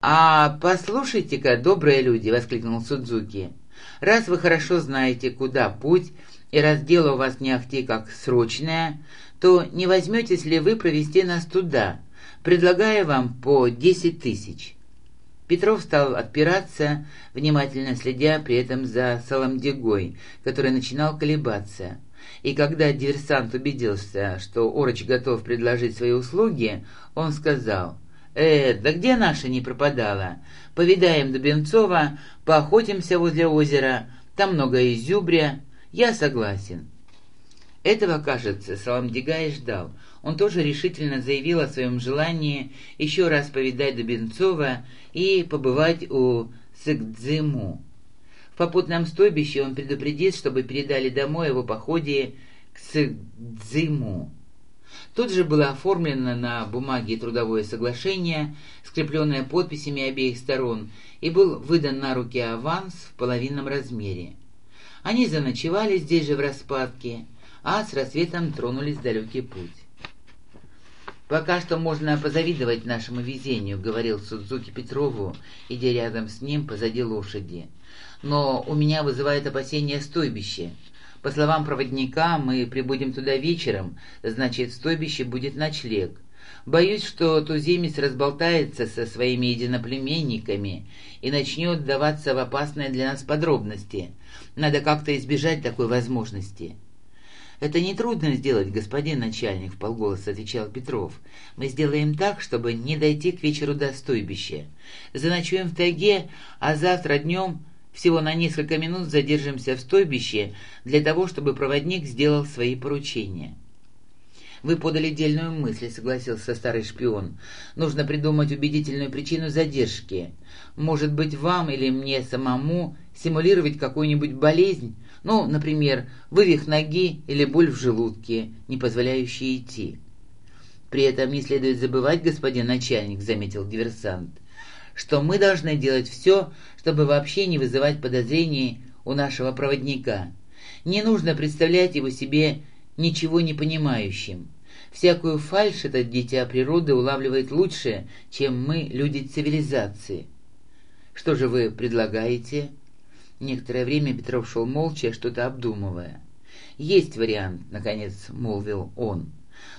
«А послушайте-ка, добрые люди!» — воскликнул Судзуки. «Раз вы хорошо знаете, куда путь, и раз дело у вас не ахти как срочное, то не возьметесь ли вы провести нас туда, предлагая вам по десять тысяч?» Петров стал отпираться, внимательно следя при этом за Саламдегой, который начинал колебаться. И когда диверсант убедился, что Ороч готов предложить свои услуги, он сказал, «Э, да где наша не пропадала? Повидаем Дубенцова, поохотимся возле озера, там много изюбря. Я согласен». Этого, кажется, Саламдигай ждал. Он тоже решительно заявил о своем желании еще раз повидать Дубенцова и побывать у Сыкдзиму. В попутном стойбище он предупредит, чтобы передали домой его походе к Сыкдзиму. Тут же было оформлено на бумаге трудовое соглашение, скрепленное подписями обеих сторон, и был выдан на руки аванс в половинном размере. Они заночевали здесь же в распадке, а с рассветом тронулись в далекий путь. «Пока что можно позавидовать нашему везению», — говорил Судзуки Петрову, идя рядом с ним позади лошади. «Но у меня вызывает опасение стойбище. По словам проводника, мы прибудем туда вечером, значит, в стойбище будет ночлег. Боюсь, что туземец разболтается со своими единоплеменниками и начнет даваться в опасные для нас подробности. Надо как-то избежать такой возможности». «Это нетрудно сделать, господин начальник», — в полголоса отвечал Петров. «Мы сделаем так, чтобы не дойти к вечеру до стойбища. Заночуем в тайге, а завтра днем всего на несколько минут задержимся в стойбище для того, чтобы проводник сделал свои поручения». «Вы подали дельную мысль», — согласился старый шпион. «Нужно придумать убедительную причину задержки. Может быть, вам или мне самому симулировать какую-нибудь болезнь, ну, например, вывих ноги или боль в желудке, не позволяющие идти. При этом не следует забывать, господин начальник, заметил диверсант, что мы должны делать все, чтобы вообще не вызывать подозрений у нашего проводника. Не нужно представлять его себе ничего не понимающим. Всякую фальшь этот дитя природы улавливает лучше, чем мы, люди цивилизации. Что же вы предлагаете? Некоторое время Петров шел молча, что-то обдумывая. «Есть вариант», — наконец молвил он.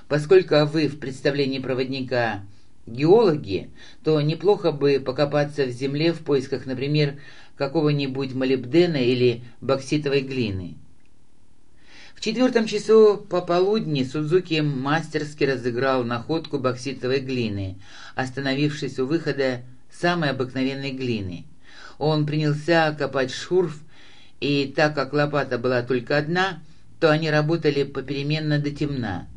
«Поскольку вы в представлении проводника геологи, то неплохо бы покопаться в земле в поисках, например, какого-нибудь молибдена или бокситовой глины». В четвертом часу пополудни Судзуки мастерски разыграл находку бокситовой глины, остановившись у выхода самой обыкновенной глины — он принялся копать шурф, и так как лопата была только одна, то они работали попеременно до темна.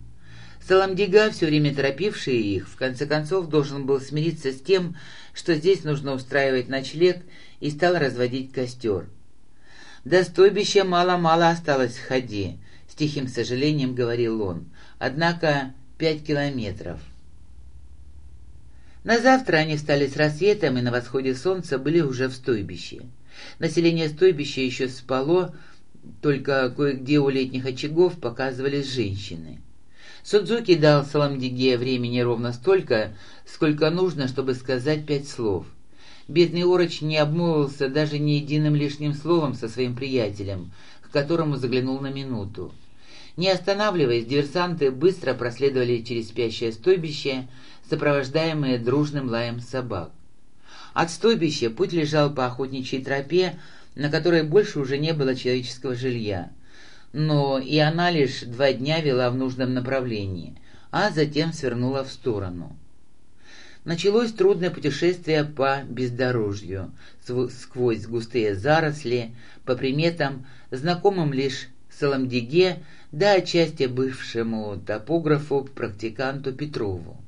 Саламдига, все время торопивший их, в конце концов должен был смириться с тем, что здесь нужно устраивать ночлег, и стал разводить костер. «До стойбища мало-мало осталось в ходе», — с тихим сожалением говорил он. «Однако пять километров». На завтра они встали с рассветом и на восходе солнца были уже в стойбище. Население стойбища еще спало, только кое-где у летних очагов показывались женщины. Судзуки дал Саламдиге времени ровно столько, сколько нужно, чтобы сказать пять слов. Бедный Ороч не обмолвился даже ни единым лишним словом со своим приятелем, к которому заглянул на минуту. Не останавливаясь, диверсанты быстро проследовали через спящее стойбище, сопровождаемые дружным лаем собак. От стойбища путь лежал по охотничьей тропе, на которой больше уже не было человеческого жилья. Но и она лишь два дня вела в нужном направлении, а затем свернула в сторону. Началось трудное путешествие по бездорожью, сквозь густые заросли, по приметам, знакомым лишь Саламдиге, да отчасти бывшему топографу, практиканту Петрову.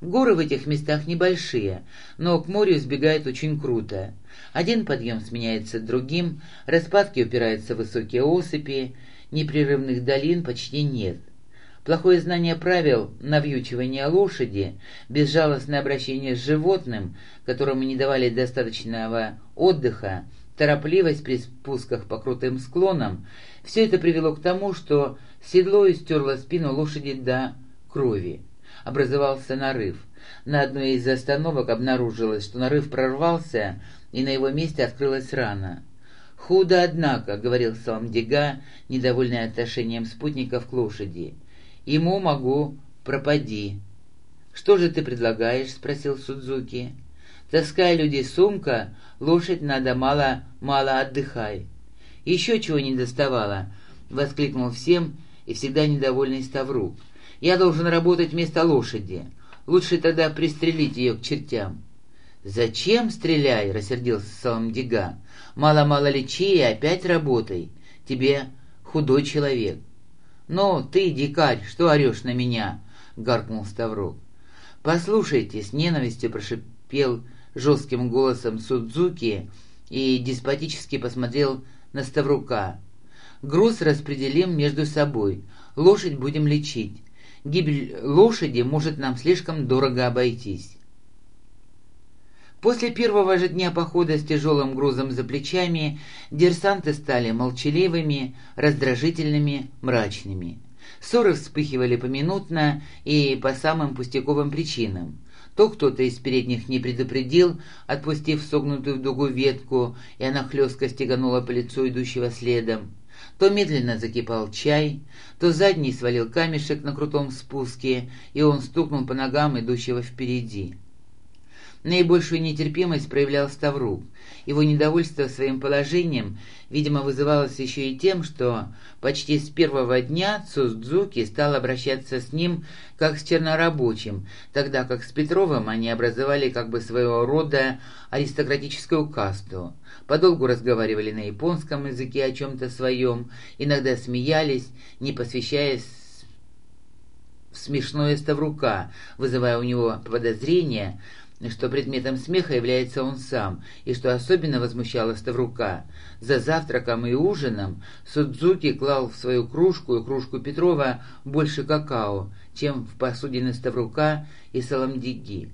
Горы в этих местах небольшие, но к морю сбегают очень круто. Один подъем сменяется другим, распадки упираются в высокие осыпи, непрерывных долин почти нет. Плохое знание правил, навьючивание лошади, безжалостное обращение с животным, которому не давали достаточного отдыха, торопливость при спусках по крутым склонам – все это привело к тому, что седло истерло спину лошади до крови образовался нарыв. На одной из остановок обнаружилось, что нарыв прорвался, и на его месте открылась рана. «Худо, однако», — говорил Саламдига, недовольный отношением спутников к лошади. «Ему могу пропади». «Что же ты предлагаешь?» — спросил Судзуки. «Таскай людей сумка, лошадь надо мало-мало отдыхай». «Еще чего не доставало», — воскликнул всем и всегда недовольный Ставрук. «Я должен работать вместо лошади. Лучше тогда пристрелить ее к чертям». «Зачем стреляй?» — рассердился Саламдига. «Мало-мало лечи и опять работай. Тебе худой человек». «Ну, ты, дикарь, что орешь на меня?» — гаркнул Ставрок. «Послушайте», — с ненавистью прошипел жестким голосом Судзуки и деспотически посмотрел на Ставрука. «Груз распределим между собой. Лошадь будем лечить. Гибель лошади может нам слишком дорого обойтись». После первого же дня похода с тяжелым грузом за плечами диверсанты стали молчаливыми, раздражительными, мрачными. Ссоры вспыхивали поминутно и по самым пустяковым причинам. То кто-то из передних не предупредил, отпустив согнутую в дугу ветку, и она хлестко стеганула по лицу идущего следом. То медленно закипал чай, то задний свалил камешек на крутом спуске, и он стукнул по ногам идущего впереди. Наибольшую нетерпимость проявлял Ставрук. Его недовольство своим положением, видимо, вызывалось еще и тем, что почти с первого дня Цуздзуки стал обращаться с ним как с чернорабочим, тогда как с Петровым они образовали как бы своего рода аристократическую касту. Подолгу разговаривали на японском языке о чем-то своем, иногда смеялись, не посвящаясь смешное Ставрука, вызывая у него подозрения, что предметом смеха является он сам, и что особенно возмущало Ставрука. За завтраком и ужином Судзуки клал в свою кружку и кружку Петрова больше какао, чем в посудины Ставрука и Саламдиги.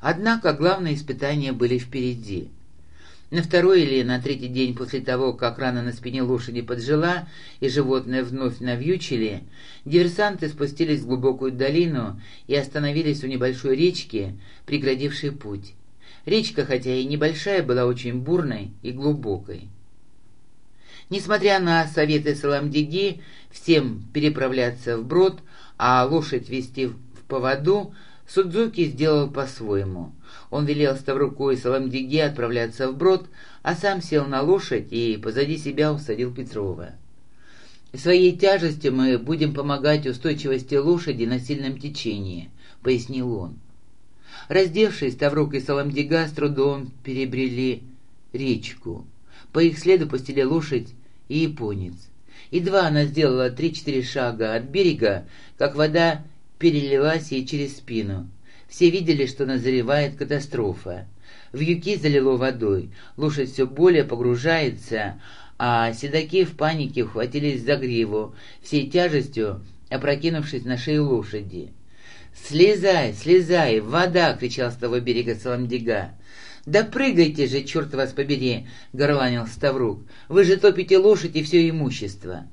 Однако главные испытания были впереди – на второй или на третий день после того, как рана на спине лошади поджила и животное вновь навьючили, диверсанты спустились в глубокую долину и остановились у небольшой речки, преградившей путь. Речка, хотя и небольшая, была очень бурной и глубокой. Несмотря на советы Саламдиги всем переправляться вброд, а лошадь вести в поводу, Судзуки сделал по-своему. Он велел Ставруку и Саламдиге отправляться вброд, а сам сел на лошадь и позади себя усадил Петрова. «Своей тяжестью мы будем помогать устойчивости лошади на сильном течении», — пояснил он. Раздевшись, Ставрук и Саламдига с трудом перебрели речку. По их следу пустили лошадь и японец. Едва она сделала три-четыре шага от берега, как вода перелилась ей через спину. Все видели, что назревает катастрофа. Вьюки залило водой, лошадь все более погружается, а седаки в панике ухватились за гриву, всей тяжестью опрокинувшись на шею лошади. «Слезай, слезай! Вода!» — кричал с того берега Саламдига. «Да прыгайте же, черт вас побери!» — горланил Ставрук. «Вы же топите лошадь и все имущество!»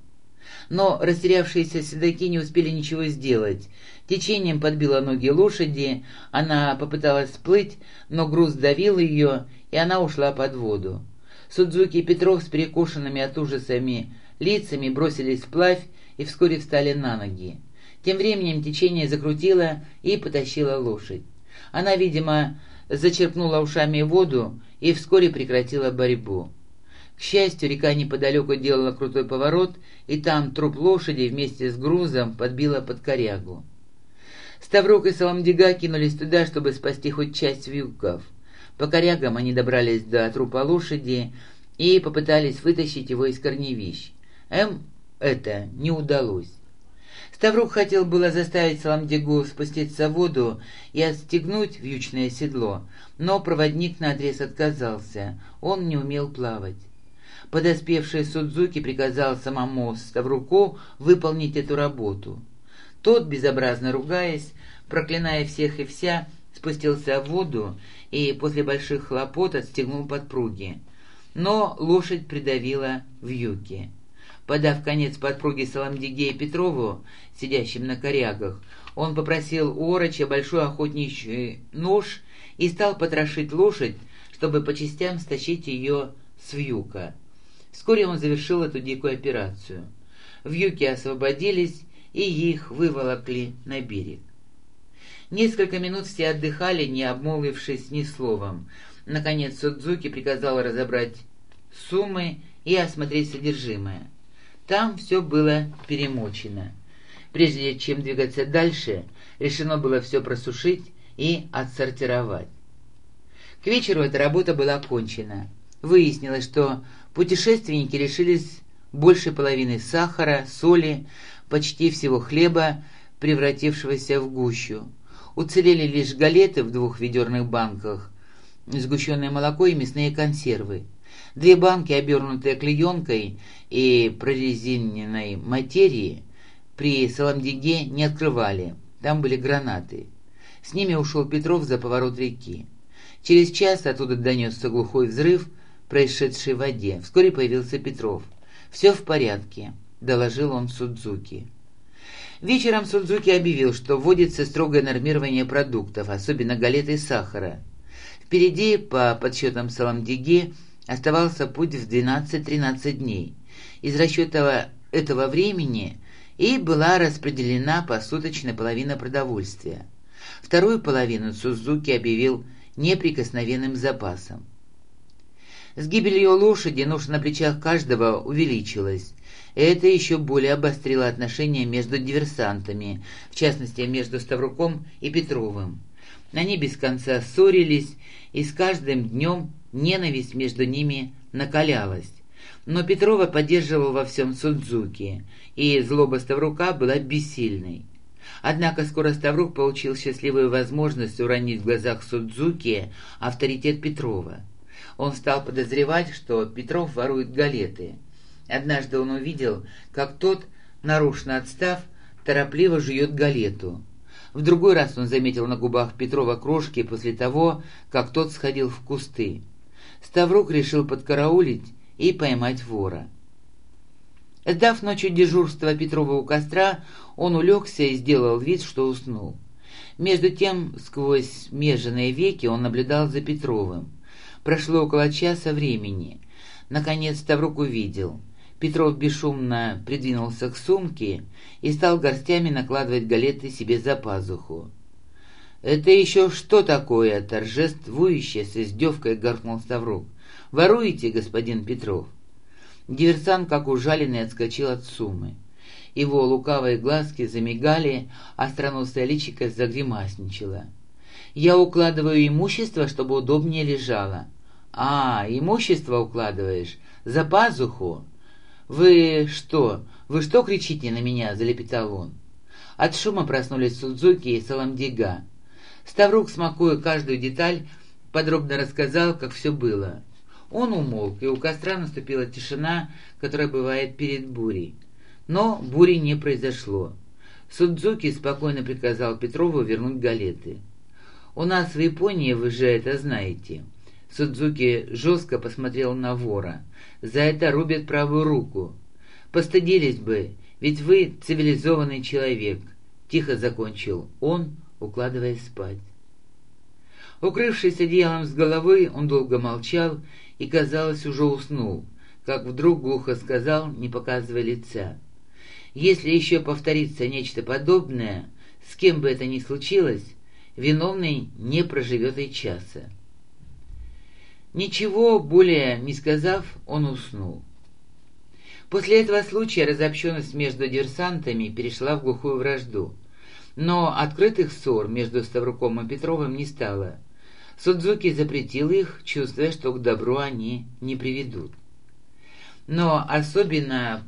Но растерявшиеся седаки не успели ничего сделать. Течением подбило ноги лошади, она попыталась всплыть, но груз давил ее, и она ушла под воду. Судзуки и Петров с перекошенными от ужасами лицами бросились вплавь и вскоре встали на ноги. Тем временем течение закрутило и потащило лошадь. Она, видимо, зачерпнула ушами воду и вскоре прекратила борьбу. К счастью, река неподалеку делала крутой поворот, и там труп лошади вместе с грузом подбила под корягу. Ставрок и Саламдига кинулись туда, чтобы спасти хоть часть вьюков. По корягам они добрались до трупа лошади и попытались вытащить его из корневищ. Эм, это не удалось. Ставрук хотел было заставить Саламдигу спуститься в воду и отстегнуть вьючное седло, но проводник наотрез отказался, он не умел плавать. Подоспевший Судзуки приказал самому Ставруку выполнить эту работу. Тот, безобразно ругаясь, проклиная всех и вся, спустился в воду и после больших хлопот отстегнул подпруги. Но лошадь придавила в юге. Подав конец подпруги Саламдиге и Петрову, сидящим на корягах, он попросил у Ороча большой охотничий нож и стал потрошить лошадь, чтобы по частям стащить ее с вьюка. Вскоре он завершил эту дикую операцию. Вьюки освободились, и их выволокли на берег. Несколько минут все отдыхали, не обмолвившись ни словом. Наконец Судзуки приказал разобрать суммы и осмотреть содержимое. Там все было перемочено. Прежде чем двигаться дальше, решено было все просушить и отсортировать. К вечеру эта работа была окончена. Выяснилось, что путешественники решились больше половины сахара, соли, почти всего хлеба, превратившегося в гущу. Уцелели лишь галеты в двух ведерных банках, сгущенное молоко и мясные консервы. Две банки, обернутые клеенкой и прорезиненной материи, при Саламдиге не открывали, там были гранаты. С ними ушел Петров за поворот реки. Через час оттуда донесся глухой взрыв, происшедший в воде. Вскоре появился Петров. «Все в порядке», — доложил он Судзуки. Вечером Судзуки объявил, что вводится строгое нормирование продуктов, особенно галет и сахара. Впереди, по подсчетам Саламдиги, оставался путь в 12-13 дней. Из расчета этого времени и была распределена посуточная половина продовольствия. Вторую половину Сузуки объявил неприкосновенным запасом. С гибелью лошади ноша на плечах каждого увеличилась. Это еще более обострило отношения между диверсантами, в частности, между Ставруком и Петровым. Они без конца ссорились, и с каждым днем ненависть между ними накалялась. Но Петрова поддерживал во всем Судзуки, и злоба Ставрука была бессильной. Однако скоро Ставрук получил счастливую возможность уронить в глазах Судзуки авторитет Петрова. Он стал подозревать, что Петров ворует галеты. Однажды он увидел, как тот, нарушно отстав, торопливо жует галету. В другой раз он заметил на губах Петрова крошки после того, как тот сходил в кусты. Ставрук решил подкараулить и поймать вора. Сдав ночью дежурство Петрова у костра, он улегся и сделал вид, что уснул. Между тем, сквозь меженные веки он наблюдал за Петровым. Прошло около часа времени. Наконец Ставрук увидел. Петров бесшумно придвинулся к сумке и стал горстями накладывать галеты себе за пазуху. «Это еще что такое?» — торжествующе с издевкой гаркнул Ставрук. «Воруете, господин Петров?» Диверсант, как ужаленный, отскочил от суммы. Его лукавые глазки замигали, а странностая личико загримасничала. «Я укладываю имущество, чтобы удобнее лежало». «А, имущество укладываешь? За пазуху?» «Вы что? Вы что кричите на меня?» — залепетал он. От шума проснулись Судзуки и Саламдига. Ставрук, смакуя каждую деталь, подробно рассказал, как все было. Он умолк, и у костра наступила тишина, которая бывает перед бурей. Но бури не произошло. Судзуки спокойно приказал Петрову вернуть галеты. «У нас в Японии, вы же это знаете». Судзуки жестко посмотрел на вора. За это рубят правую руку. Постыдились бы, ведь вы цивилизованный человек. Тихо закончил он, укладываясь спать. Укрывшись одеялом с головы, он долго молчал и, казалось, уже уснул, как вдруг глухо сказал, не показывая лица. «Если еще повторится нечто подобное, с кем бы это ни случилось, виновный не проживет и часа». Ничего более не сказав, он уснул. После этого случая разобщенность между диверсантами перешла в глухую вражду. Но открытых ссор между Ставруком и Петровым не стало. Судзуки запретил их, чувствуя, что к добру они не приведут. Но особенно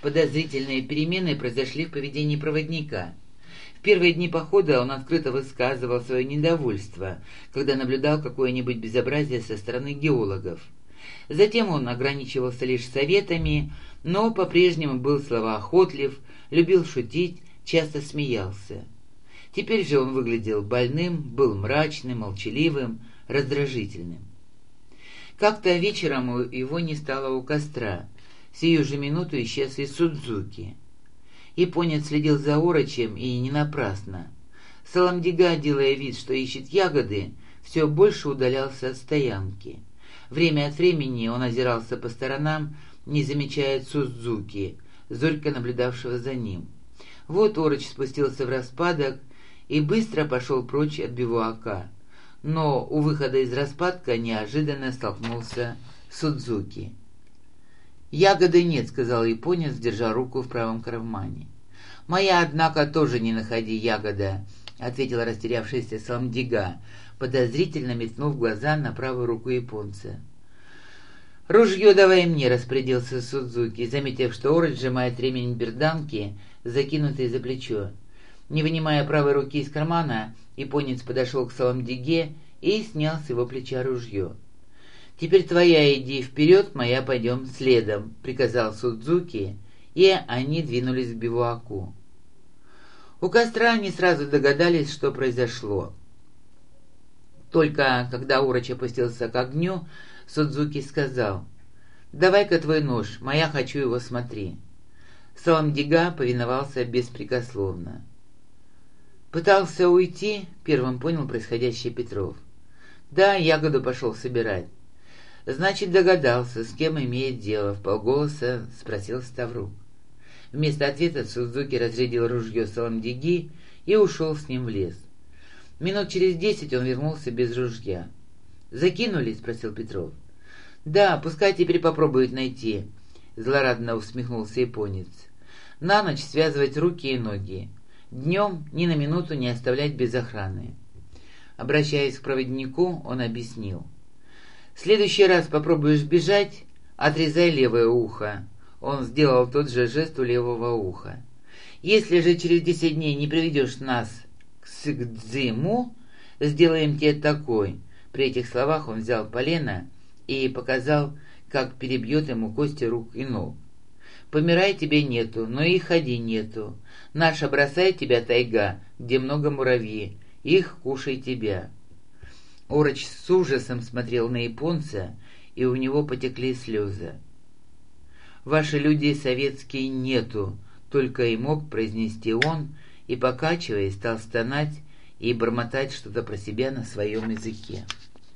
подозрительные перемены произошли в поведении проводника – первые дни похода он открыто высказывал свое недовольство, когда наблюдал какое-нибудь безобразие со стороны геологов. Затем он ограничивался лишь советами, но по-прежнему был словоохотлив, любил шутить, часто смеялся. Теперь же он выглядел больным, был мрачным, молчаливым, раздражительным. Как-то вечером его не стало у костра. Сию же минуту исчез и Судзуки. Японец следил за Орочем и не напрасно. Саламдига, делая вид, что ищет ягоды, все больше удалялся от стоянки. Время от времени он озирался по сторонам, не замечая Судзуки, зорько наблюдавшего за ним. Вот Ороч спустился в распадок и быстро пошел прочь от бивуака. Но у выхода из распадка неожиданно столкнулся Судзуки. «Ягоды нет», — сказал японец, держа руку в правом кармане. «Моя, однако, тоже не находи ягода», — ответил растерявшийся Салмдига, подозрительно метнув глаза на правую руку японца. «Ружье давай мне», — распорядился Судзуки, заметив, что Ород сжимает ремень берданки, закинутый за плечо. Не вынимая правой руки из кармана, японец подошел к Саламдиге и снял с его плеча ружье. «Теперь твоя иди вперед, моя пойдем следом», — приказал Судзуки, и они двинулись к бивуаку. У костра они сразу догадались, что произошло. Только когда Уроч опустился к огню, Судзуки сказал, «Давай-ка твой нож, моя хочу его смотри». Саламдига повиновался беспрекословно. Пытался уйти, первым понял происходящее Петров. Да, ягоду пошел собирать. Значит, догадался, с кем имеет дело, в полголоса спросил Ставрук. Вместо ответа Судзуки разрядил ружье Саламдиги и ушел с ним в лес. Минут через десять он вернулся без ружья. «Закинули?» — спросил Петров. «Да, пускай теперь попробуют найти», — злорадно усмехнулся японец. «На ночь связывать руки и ноги. Днем ни на минуту не оставлять без охраны». Обращаясь к проводнику, он объяснил. «В следующий раз попробуешь бежать, отрезай левое ухо. Он сделал тот же жест у левого уха. «Если же через десять дней не приведешь нас к Сыгдзиму, сделаем тебе такой». При этих словах он взял полено и показал, как перебьет ему кости рук и ног. «Помирай тебе нету, но и ходи нету. Наша бросает тебя тайга, где много муравьи, их кушай тебя». Ороч с ужасом смотрел на японца, и у него потекли слезы. Ваши люди советские нету», — только и мог произнести он, и, покачиваясь, стал стонать и бормотать что-то про себя на своем языке.